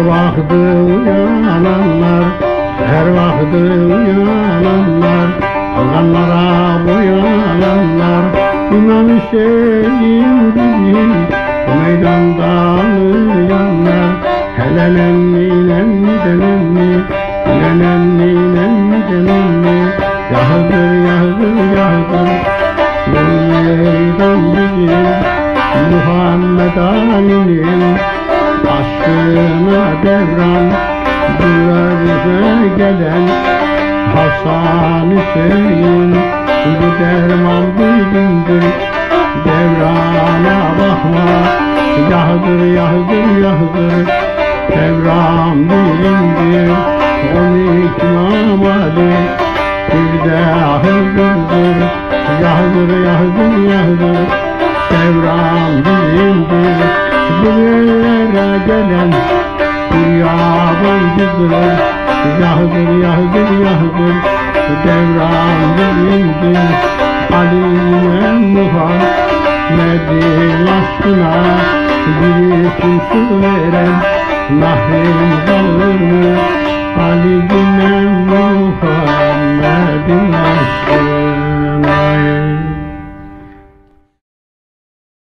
Her vakti uyananlar Her vakti uyananlar Alganlara boyananlar İmam Hüseyin gibi Bu meydanda ağlayanlar Hele nenni nenni de nenni Hele nenni nenni de nenni Yahdır yahdır yahdır Bu meydan bizim Muhammed Ali'nin aşkına devran Duyarıza gelen Hasan Hüseyin Bu derman bizimdir Devrana bakma Yahdır yahdır yahdır. Devran bizimdir On İmam Ali Bir de ahırdır Yahdır yahdır yahdır. Devran yerlere gelen Bir yabancıdır Yahdır yahdır yahdır Devran bizimdir Ali'ye Muhammed'in aşkına Bir su veren Nahrin kalır mı